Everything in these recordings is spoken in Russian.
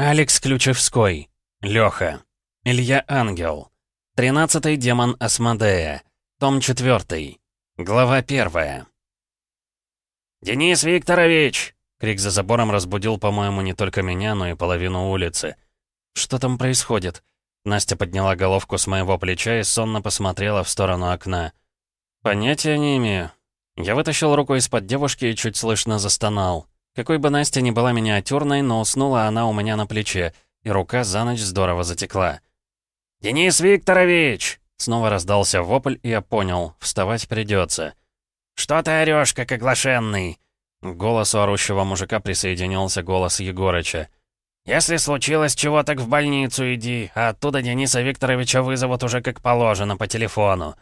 Алекс Ключевской. Лёха. Илья Ангел. Тринадцатый демон Асмодея. Том 4. Глава 1. «Денис Викторович!» Крик за забором разбудил, по-моему, не только меня, но и половину улицы. «Что там происходит?» Настя подняла головку с моего плеча и сонно посмотрела в сторону окна. «Понятия не имею». Я вытащил руку из-под девушки и чуть слышно застонал. Какой бы Настя ни была миниатюрной, но уснула она у меня на плече, и рука за ночь здорово затекла. «Денис Викторович!» Снова раздался вопль, и я понял, вставать придется. «Что ты орёшь, как оглашенный?» К голосу орущего мужика присоединился голос Егорыча. «Если случилось чего, так в больницу иди, а оттуда Дениса Викторовича вызовут уже как положено по телефону».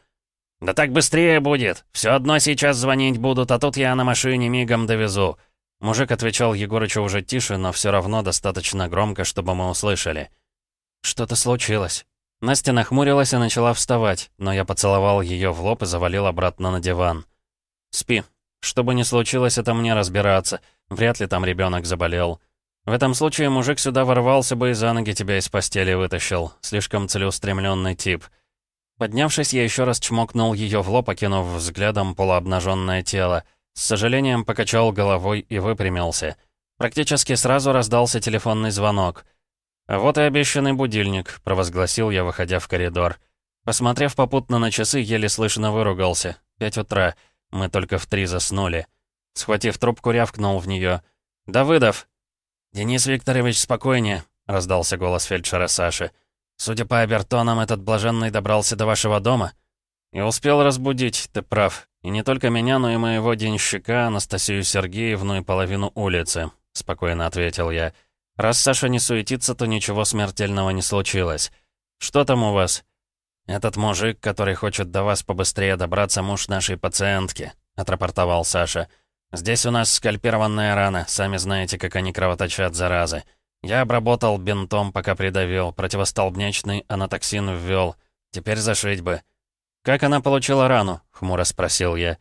«Да так быстрее будет. Все одно сейчас звонить будут, а тут я на машине мигом довезу». Мужик отвечал Егорычу уже тише, но все равно достаточно громко, чтобы мы услышали. «Что-то случилось». Настя нахмурилась и начала вставать, но я поцеловал ее в лоб и завалил обратно на диван. «Спи. Что бы ни случилось, это мне разбираться. Вряд ли там ребенок заболел. В этом случае мужик сюда ворвался бы и за ноги тебя из постели вытащил. Слишком целеустремленный тип». Поднявшись, я еще раз чмокнул ее в лоб, окинув взглядом полуобнаженное тело. С сожалением покачал головой и выпрямился. Практически сразу раздался телефонный звонок. «Вот и обещанный будильник», — провозгласил я, выходя в коридор. Посмотрев попутно на часы, еле слышно выругался. Пять утра. Мы только в три заснули. Схватив трубку, рявкнул в нее. «Давыдов!» «Денис Викторович, спокойнее», — раздался голос фельдшера Саши. «Судя по обертонам, этот блаженный добрался до вашего дома?» «И успел разбудить, ты прав. И не только меня, но и моего денщика, Анастасию Сергеевну и половину улицы», — спокойно ответил я. «Раз Саша не суетится, то ничего смертельного не случилось. Что там у вас?» «Этот мужик, который хочет до вас побыстрее добраться, муж нашей пациентки», — отрапортовал Саша. «Здесь у нас скальпированная рана, сами знаете, как они кровоточат, заразы. Я обработал бинтом, пока придавил, противостолбнячный анатоксин ввел. Теперь зашить бы». «Как она получила рану?» — хмуро спросил я.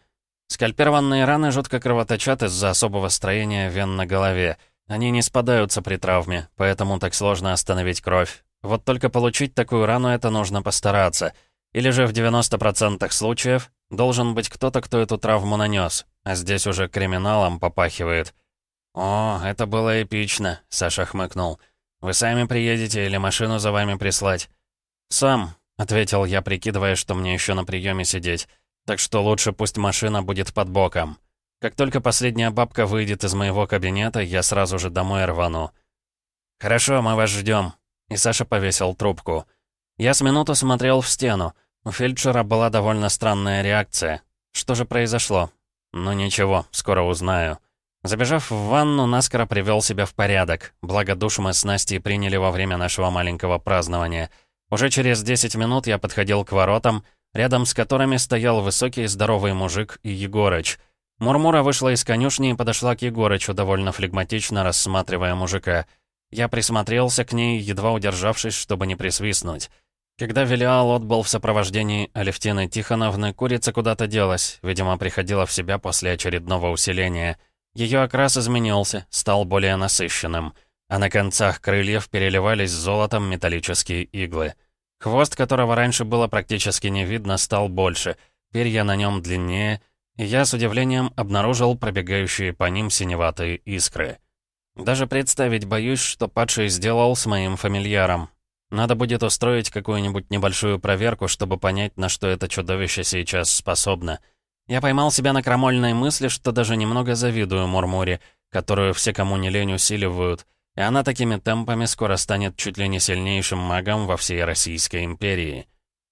Скальпированные раны жутко кровоточат из-за особого строения вен на голове. Они не спадаются при травме, поэтому так сложно остановить кровь. Вот только получить такую рану это нужно постараться. Или же в 90% случаев должен быть кто-то, кто эту травму нанес. А здесь уже криминалом попахивает. «О, это было эпично», — Саша хмыкнул. «Вы сами приедете или машину за вами прислать?» «Сам», — ответил я, прикидывая, что мне еще на приеме сидеть. «Так что лучше пусть машина будет под боком. Как только последняя бабка выйдет из моего кабинета, я сразу же домой рвану». «Хорошо, мы вас ждем. И Саша повесил трубку. Я с минуту смотрел в стену. У фельдшера была довольно странная реакция. Что же произошло? Ну ничего, скоро узнаю. Забежав в ванну, наскоро привел себя в порядок. Благо душ мы с Настей приняли во время нашего маленького празднования — уже через 10 минут я подходил к воротам, рядом с которыми стоял высокий здоровый мужик и Егорыч. Мурмура вышла из конюшни и подошла к Егорычу, довольно флегматично рассматривая мужика. Я присмотрелся к ней, едва удержавшись, чтобы не присвистнуть. Когда Велиал отбыл в сопровождении Алевтины Тихоновны, курица куда-то делась, видимо, приходила в себя после очередного усиления. Ее окрас изменился, стал более насыщенным — а на концах крыльев переливались золотом металлические иглы. Хвост, которого раньше было практически не видно, стал больше, перья на нем длиннее, и я с удивлением обнаружил пробегающие по ним синеватые искры. Даже представить боюсь, что падший сделал с моим фамильяром. Надо будет устроить какую-нибудь небольшую проверку, чтобы понять, на что это чудовище сейчас способно. Я поймал себя на крамольной мысли, что даже немного завидую Мурмуре, которую все, кому не лень, усиливают — и она такими темпами скоро станет чуть ли не сильнейшим магом во всей Российской империи.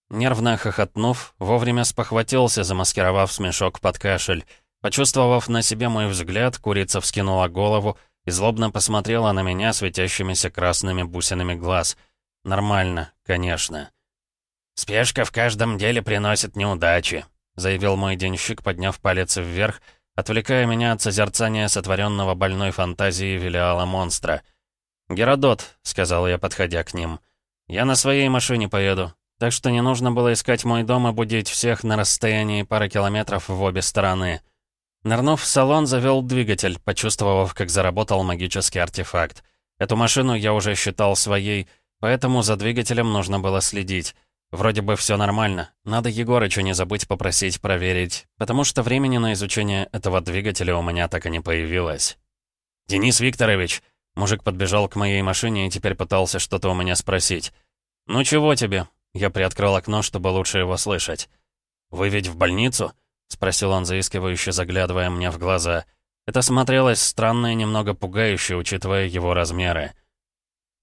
Нервно хохотнув, вовремя спохватился, замаскировав смешок под кашель. Почувствовав на себе мой взгляд, курица вскинула голову и злобно посмотрела на меня светящимися красными бусинами глаз. Нормально, конечно. «Спешка в каждом деле приносит неудачи», — заявил мой денщик, подняв палец вверх, отвлекая меня от созерцания сотворенного больной фантазии Велиала монстра — «Геродот», — сказал я, подходя к ним. «Я на своей машине поеду, так что не нужно было искать мой дом и будить всех на расстоянии пары километров в обе стороны». Нырнув в салон, завел двигатель, почувствовав, как заработал магический артефакт. Эту машину я уже считал своей, поэтому за двигателем нужно было следить. Вроде бы все нормально. Надо Егорыча не забыть попросить проверить, потому что времени на изучение этого двигателя у меня так и не появилось. «Денис Викторович!» Мужик подбежал к моей машине и теперь пытался что-то у меня спросить. «Ну чего тебе?» Я приоткрыл окно, чтобы лучше его слышать. «Вы ведь в больницу?» — спросил он заискивающе, заглядывая мне в глаза. Это смотрелось странно и немного пугающе, учитывая его размеры.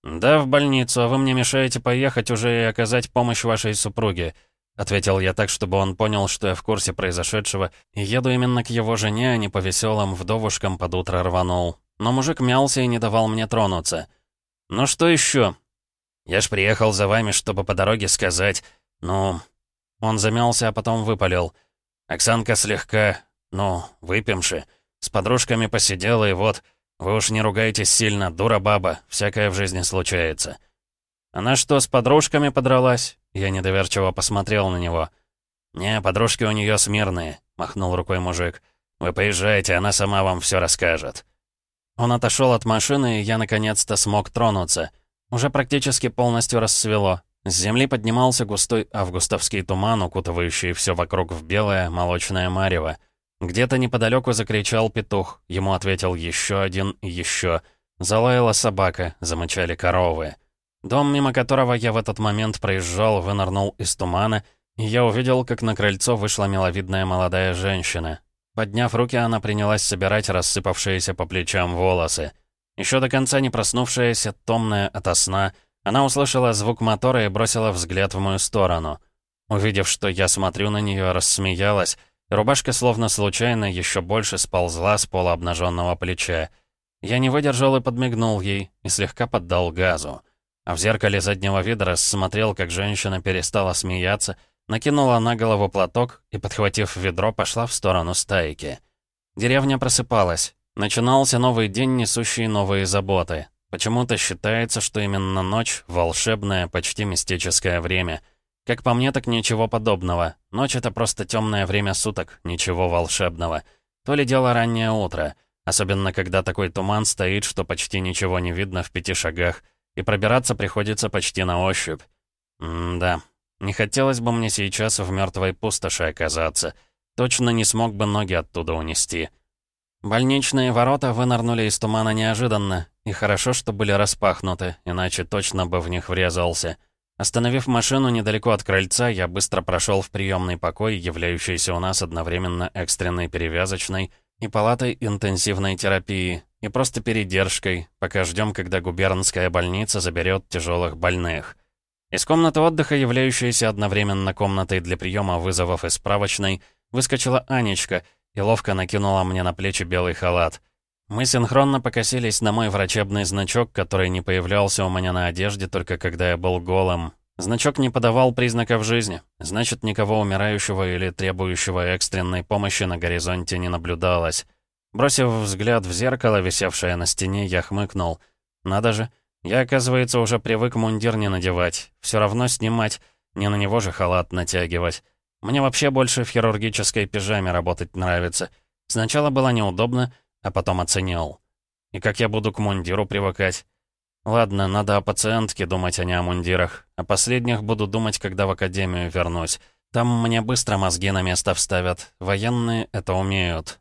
«Да, в больницу, а вы мне мешаете поехать уже и оказать помощь вашей супруге», — ответил я так, чтобы он понял, что я в курсе произошедшего, и еду именно к его жене, а не по веселым вдовушкам под утро рванул. Но мужик мялся и не давал мне тронуться. «Ну что еще? «Я ж приехал за вами, чтобы по дороге сказать. Ну...» Он замялся, а потом выпалил. «Оксанка слегка... ну, выпьемши. С подружками посидела, и вот... Вы уж не ругайтесь сильно, дура баба, всякое в жизни случается». «Она что, с подружками подралась?» Я недоверчиво посмотрел на него. «Не, подружки у нее смирные», — махнул рукой мужик. «Вы поезжайте, она сама вам все расскажет». Он отошел от машины, и я наконец-то смог тронуться. Уже практически полностью рассвело. С земли поднимался густой августовский туман, укутывающий все вокруг в белое, молочное марево. Где-то неподалеку закричал петух, ему ответил еще один и еще. Залаяла собака, замычали коровы. Дом, мимо которого я в этот момент проезжал, вынырнул из тумана, и я увидел, как на крыльцо вышла миловидная молодая женщина. Подняв руки, она принялась собирать рассыпавшиеся по плечам волосы. Еще до конца не проснувшаяся, томная ото сна, она услышала звук мотора и бросила взгляд в мою сторону. Увидев, что я смотрю на нее, рассмеялась, рубашка словно случайно еще больше сползла с пола обнаженного плеча. Я не выдержал и подмигнул ей, и слегка поддал газу. А в зеркале заднего вида рассмотрел, как женщина перестала смеяться, накинула на голову платок и, подхватив ведро, пошла в сторону стайки. Деревня просыпалась. Начинался новый день, несущий новые заботы. Почему-то считается, что именно ночь — волшебное, почти мистическое время. Как по мне, так ничего подобного. Ночь — это просто темное время суток, ничего волшебного. То ли дело раннее утро, особенно когда такой туман стоит, что почти ничего не видно в пяти шагах, и пробираться приходится почти на ощупь. М-да, не хотелось бы мне сейчас в мертвой пустоши оказаться. Точно не смог бы ноги оттуда унести. Больничные ворота вынырнули из тумана неожиданно, и хорошо, что были распахнуты, иначе точно бы в них врезался. Остановив машину недалеко от крыльца, я быстро прошел в приемный покой, являющийся у нас одновременно экстренной перевязочной и палатой интенсивной терапии, и просто передержкой, пока ждем, когда губернская больница заберет тяжелых больных. Из комнаты отдыха, являющейся одновременно комнатой для приема вызовов и справочной, выскочила Анечка — и ловко накинула мне на плечи белый халат. Мы синхронно покосились на мой врачебный значок, который не появлялся у меня на одежде только когда я был голым. Значок не подавал признаков жизни, значит, никого умирающего или требующего экстренной помощи на горизонте не наблюдалось. Бросив взгляд в зеркало, висевшее на стене, я хмыкнул. «Надо же, я, оказывается, уже привык мундир не надевать. Все равно снимать, не на него же халат натягивать. Мне вообще больше в хирургической пижаме работать нравится. Сначала было неудобно, а потом оценил. И как я буду к мундиру привыкать? Ладно, надо о пациентке думать, а не о мундирах. О последних буду думать, когда в академию вернусь. Там мне быстро мозги на место вставят. Военные это умеют.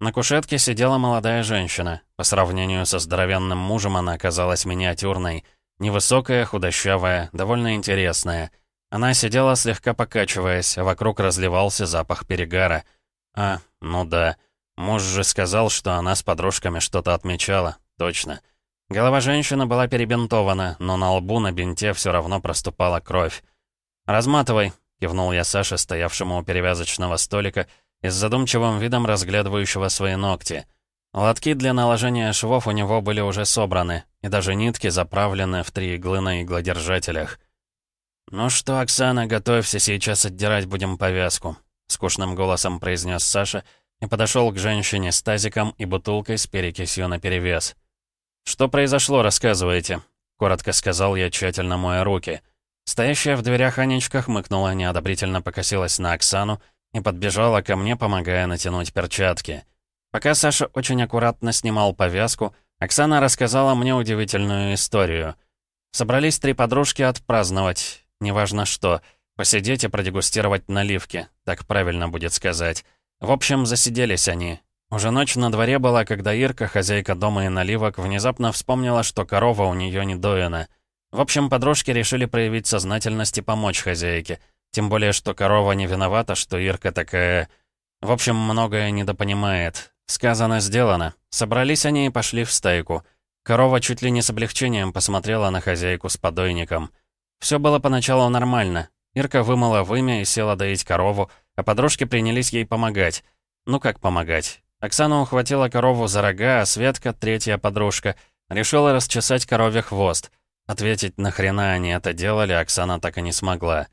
На кушетке сидела молодая женщина. По сравнению со здоровенным мужем она оказалась миниатюрной. Невысокая, худощавая, довольно интересная. Она сидела слегка покачиваясь, а вокруг разливался запах перегара. А, ну да. Муж же сказал, что она с подружками что-то отмечала. Точно. Голова женщины была перебинтована, но на лбу на бинте все равно проступала кровь. «Разматывай», — кивнул я Саше, стоявшему у перевязочного столика и с задумчивым видом разглядывающего свои ногти. Лотки для наложения швов у него были уже собраны, и даже нитки заправлены в три иглы на иглодержателях. «Ну что, Оксана, готовься, сейчас отдирать будем повязку», — скучным голосом произнес Саша и подошел к женщине с тазиком и бутылкой с перекисью наперевес. «Что произошло, рассказывайте», — коротко сказал я, тщательно моя руки. Стоящая в дверях Анечка хмыкнула, неодобрительно покосилась на Оксану и подбежала ко мне, помогая натянуть перчатки. Пока Саша очень аккуратно снимал повязку, Оксана рассказала мне удивительную историю. Собрались три подружки отпраздновать, неважно что, посидеть и продегустировать наливки, так правильно будет сказать. В общем, засиделись они. Уже ночь на дворе была, когда Ирка, хозяйка дома и наливок, внезапно вспомнила, что корова у нее не доена. В общем, подружки решили проявить сознательность и помочь хозяйке. Тем более, что корова не виновата, что Ирка такая... В общем, многое недопонимает. Сказано, сделано. Собрались они и пошли в стайку. Корова чуть ли не с облегчением посмотрела на хозяйку с подойником. Все было поначалу нормально. Ирка вымыла вымя и села доить корову, а подружки принялись ей помогать. Ну как помогать? Оксана ухватила корову за рога, а Светка, третья подружка, решила расчесать корове хвост. Ответить, нахрена они это делали, Оксана так и не смогла.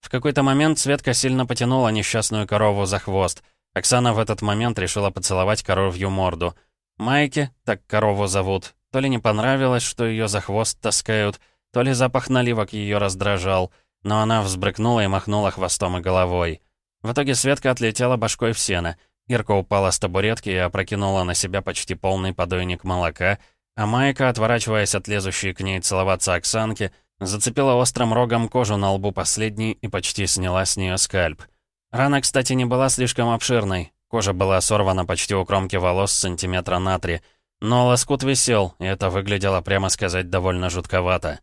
В какой-то момент Светка сильно потянула несчастную корову за хвост — Оксана в этот момент решила поцеловать коровью морду. Майке, так корову зовут, то ли не понравилось, что ее за хвост таскают, то ли запах наливок ее раздражал, но она взбрыкнула и махнула хвостом и головой. В итоге Светка отлетела башкой в сено. Ирка упала с табуретки и опрокинула на себя почти полный подойник молока, а Майка, отворачиваясь от лезущей к ней целоваться Оксанки, зацепила острым рогом кожу на лбу последней и почти сняла с нее скальп. Рана, кстати, не была слишком обширной. Кожа была сорвана почти у кромки волос сантиметра на три. Но лоскут висел, и это выглядело, прямо сказать, довольно жутковато.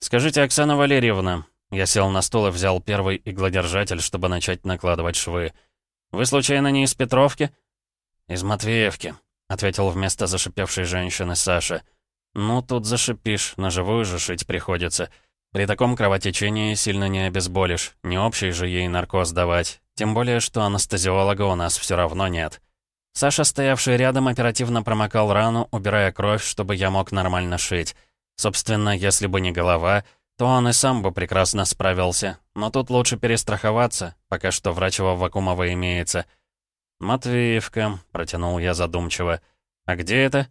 «Скажите, Оксана Валерьевна...» Я сел на стул и взял первый иглодержатель, чтобы начать накладывать швы. «Вы, случайно, не из Петровки?» «Из Матвеевки», — ответил вместо зашипевшей женщины Саша. «Ну, тут зашипишь, на живую же шить приходится. При таком кровотечении сильно не обезболишь, не общий же ей наркоз давать. Тем более, что анестезиолога у нас все равно нет. Саша, стоявший рядом, оперативно промокал рану, убирая кровь, чтобы я мог нормально шить. Собственно, если бы не голова, то он и сам бы прекрасно справился. Но тут лучше перестраховаться, пока что врачево-вакуумово имеется. «Матвеевка», — протянул я задумчиво. «А где это?»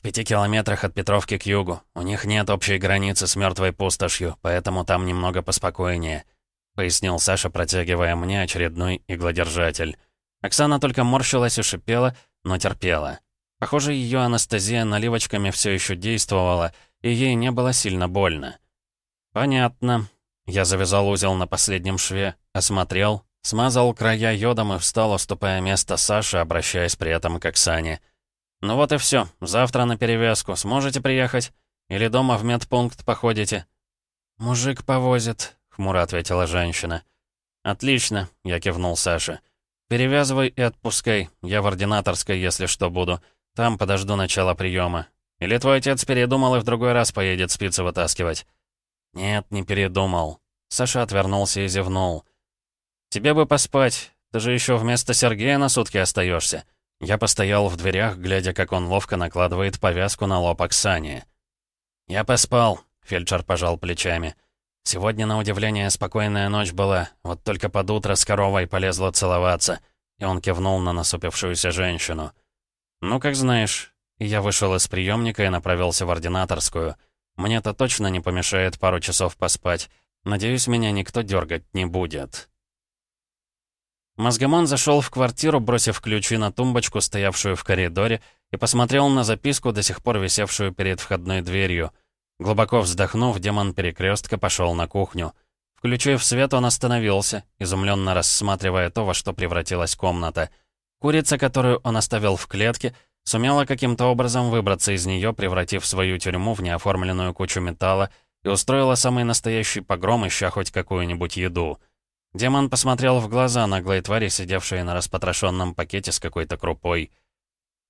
«В пяти километрах от Петровки к югу. У них нет общей границы с мертвой пустошью, поэтому там немного поспокойнее», — пояснил Саша, протягивая мне очередной иглодержатель. Оксана только морщилась и шипела, но терпела. Похоже, ее анестезия наливочками все еще действовала, и ей не было сильно больно. «Понятно». Я завязал узел на последнем шве, осмотрел, смазал края йодом и встал, уступая место Саше, обращаясь при этом к Оксане. «Ну вот и все. Завтра на перевязку. Сможете приехать? Или дома в медпункт походите?» «Мужик повозит», — хмуро ответила женщина. «Отлично», — я кивнул Саше. «Перевязывай и отпускай. Я в ординаторской, если что, буду. Там подожду начала приема. Или твой отец передумал и в другой раз поедет спицы вытаскивать?» «Нет, не передумал». Саша отвернулся и зевнул. «Тебе бы поспать. Ты же еще вместо Сергея на сутки остаешься. Я постоял в дверях, глядя, как он ловко накладывает повязку на лоб Оксане. «Я поспал», — фельдшер пожал плечами. «Сегодня, на удивление, спокойная ночь была, вот только под утро с коровой полезла целоваться». И он кивнул на насупившуюся женщину. «Ну, как знаешь». я вышел из приемника и направился в ординаторскую. Мне-то точно не помешает пару часов поспать. Надеюсь, меня никто дергать не будет. Мозгомон зашел в квартиру, бросив ключи на тумбочку, стоявшую в коридоре, и посмотрел на записку, до сих пор висевшую перед входной дверью. Глубоко вздохнув, демон перекрестка пошел на кухню. Включив свет, он остановился, изумленно рассматривая то, во что превратилась комната. Курица, которую он оставил в клетке, сумела каким-то образом выбраться из нее, превратив свою тюрьму в неоформленную кучу металла, и устроила самый настоящий погром, ища хоть какую-нибудь еду — Демон посмотрел в глаза наглой твари, сидевшей на распотрошенном пакете с какой-то крупой.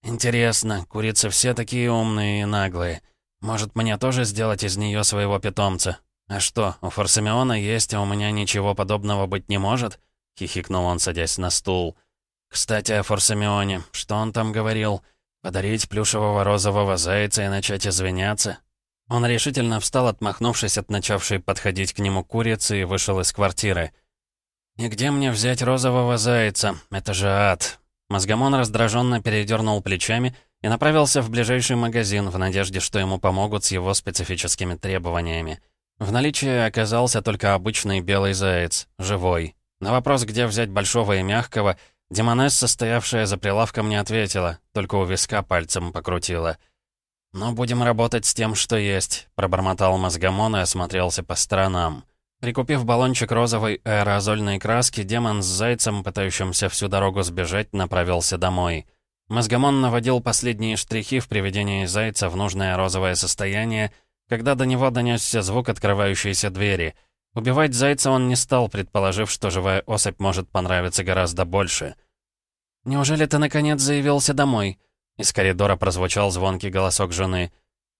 «Интересно, курицы все такие умные и наглые. Может, мне тоже сделать из нее своего питомца? А что, у Форсамиона есть, а у меня ничего подобного быть не может?» — хихикнул он, садясь на стул. «Кстати, о Форсамионе. Что он там говорил? Подарить плюшевого розового зайца и начать извиняться?» Он решительно встал, отмахнувшись от начавшей подходить к нему курицы, и вышел из квартиры. «И где мне взять розового зайца? Это же ад!» Мозгомон раздраженно передернул плечами и направился в ближайший магазин в надежде, что ему помогут с его специфическими требованиями. В наличии оказался только обычный белый заяц, живой. На вопрос, где взять большого и мягкого, Демонесса, стоявшая за прилавком, не ответила, только у виска пальцем покрутила. «Ну, будем работать с тем, что есть», — пробормотал мозгомон и осмотрелся по сторонам. Прикупив баллончик розовой аэрозольной краски, демон с зайцем, пытающимся всю дорогу сбежать, направился домой. Мозгомон наводил последние штрихи в приведении зайца в нужное розовое состояние, когда до него донесся звук открывающейся двери. Убивать зайца он не стал, предположив, что живая особь может понравиться гораздо больше. «Неужели ты, наконец, заявился домой?» Из коридора прозвучал звонкий голосок жены.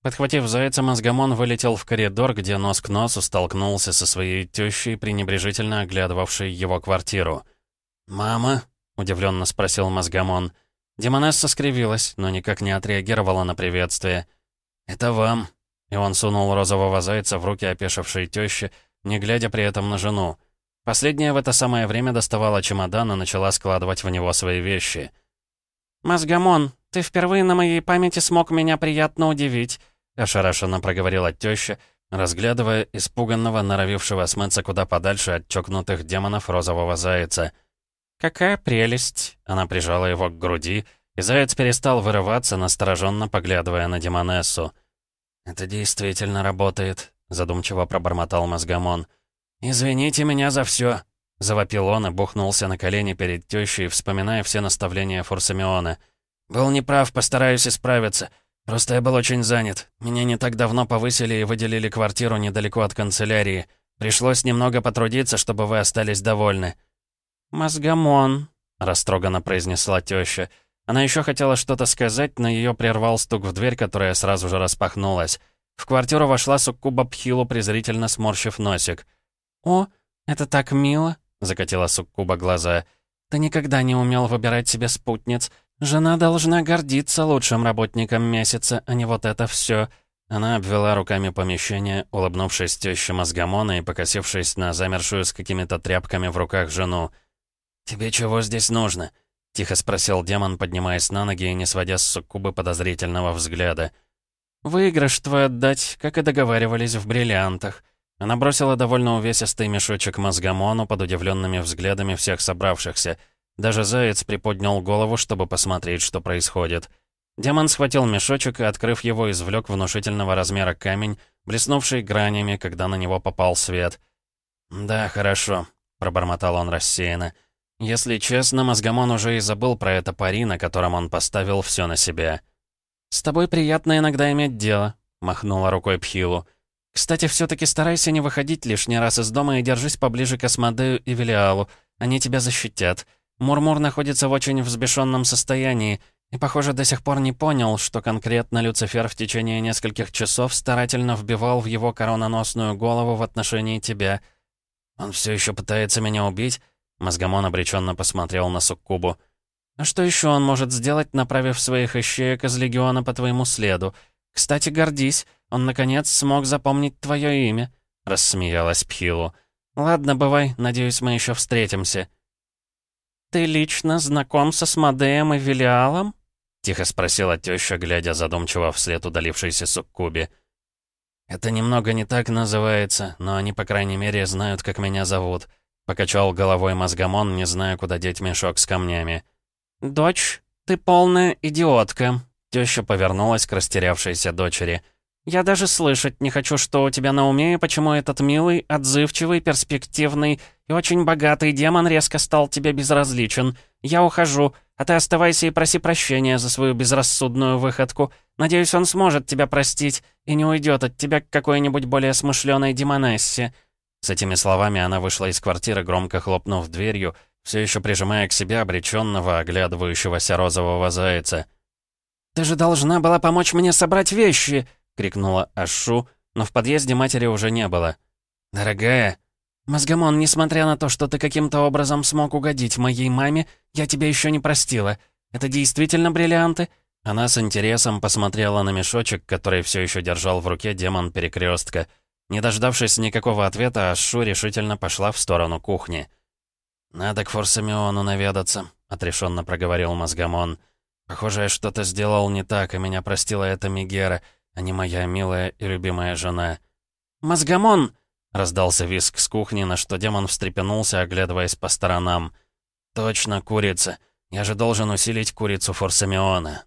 Подхватив зайца, мозгомон вылетел в коридор, где нос к носу столкнулся со своей тещей, пренебрежительно оглядывавшей его квартиру. «Мама?» — удивленно спросил мозгомон. Демонесса скривилась, но никак не отреагировала на приветствие. «Это вам». И он сунул розового зайца в руки опешившей тещи, не глядя при этом на жену. Последняя в это самое время доставала чемодан и начала складывать в него свои вещи. «Мозгомон, ты впервые на моей памяти смог меня приятно удивить», ошарашенно проговорила теща, разглядывая испуганного, норовившего смыться куда подальше от чокнутых демонов розового зайца. «Какая прелесть!» Она прижала его к груди, и заяц перестал вырываться, настороженно поглядывая на демонессу. «Это действительно работает», — задумчиво пробормотал мозгомон. «Извините меня за все», — завопил он и бухнулся на колени перед тещей, вспоминая все наставления Фурсамиона. «Был неправ, постараюсь исправиться. Просто я был очень занят. Меня не так давно повысили и выделили квартиру недалеко от канцелярии. Пришлось немного потрудиться, чтобы вы остались довольны». «Мозгомон», — растроганно произнесла теща. Она еще хотела что-то сказать, но ее прервал стук в дверь, которая сразу же распахнулась. В квартиру вошла Суккуба Пхилу, презрительно сморщив носик. «О, это так мило!» — закатила Суккуба глаза. «Ты никогда не умел выбирать себе спутниц. Жена должна гордиться лучшим работником месяца, а не вот это все. Она обвела руками помещение, улыбнувшись тёще мозгомона и покосившись на замершую с какими-то тряпками в руках жену. «Тебе чего здесь нужно?» — тихо спросил демон, поднимаясь на ноги и не сводя с суккубы подозрительного взгляда. «Выигрыш твой отдать, как и договаривались в бриллиантах». Она бросила довольно увесистый мешочек мозгомону под удивленными взглядами всех собравшихся. Даже заяц приподнял голову, чтобы посмотреть, что происходит. Демон схватил мешочек и, открыв его, извлек внушительного размера камень, блеснувший гранями, когда на него попал свет. «Да, хорошо», — пробормотал он рассеянно. «Если честно, Мозгомон уже и забыл про это пари, на котором он поставил все на себя». «С тобой приятно иногда иметь дело», — махнула рукой Пхилу. «Кстати, все-таки старайся не выходить лишний раз из дома и держись поближе к Асмодею и Велиалу. Они тебя защитят. Мурмур находится в очень взбешенном состоянии и, похоже, до сих пор не понял, что конкретно Люцифер в течение нескольких часов старательно вбивал в его корононосную голову в отношении тебя. Он все еще пытается меня убить?» Мозгомон обреченно посмотрел на Суккубу. А что еще он может сделать, направив своих ищеек из Легиона по твоему следу? Кстати, гордись, он, наконец, смог запомнить твое имя», — рассмеялась Пхилу. «Ладно, бывай, надеюсь, мы еще встретимся». «Ты лично знаком со Смодеем и Велиалом?» — тихо спросила теща, глядя задумчиво вслед удалившейся Суккубе. «Это немного не так называется, но они, по крайней мере, знают, как меня зовут», — покачал головой мозгомон, не зная, куда деть мешок с камнями. «Дочь, ты полная идиотка», — теща повернулась к растерявшейся дочери. «Я даже слышать не хочу, что у тебя на уме и почему этот милый, отзывчивый, перспективный и очень богатый демон резко стал тебе безразличен. Я ухожу, а ты оставайся и проси прощения за свою безрассудную выходку. Надеюсь, он сможет тебя простить и не уйдет от тебя к какой-нибудь более смышленой демонессе». С этими словами она вышла из квартиры, громко хлопнув дверью, все еще прижимая к себе обреченного, оглядывающегося розового зайца. «Ты же должна была помочь мне собрать вещи!» — крикнула Ашу, но в подъезде матери уже не было. «Дорогая...» «Мозгомон, несмотря на то, что ты каким-то образом смог угодить моей маме, я тебя еще не простила. Это действительно бриллианты?» Она с интересом посмотрела на мешочек, который все еще держал в руке демон перекрестка. Не дождавшись никакого ответа, Ашу решительно пошла в сторону кухни. «Надо к Форсамиону наведаться», — отрешенно проговорил Мозгамон. «Похоже, я что-то сделал не так, и меня простила эта Мигера, а не моя милая и любимая жена». «Мозгамон!» — раздался виск с кухни, на что демон встрепенулся, оглядываясь по сторонам. «Точно, курица. Я же должен усилить курицу Форсамиона.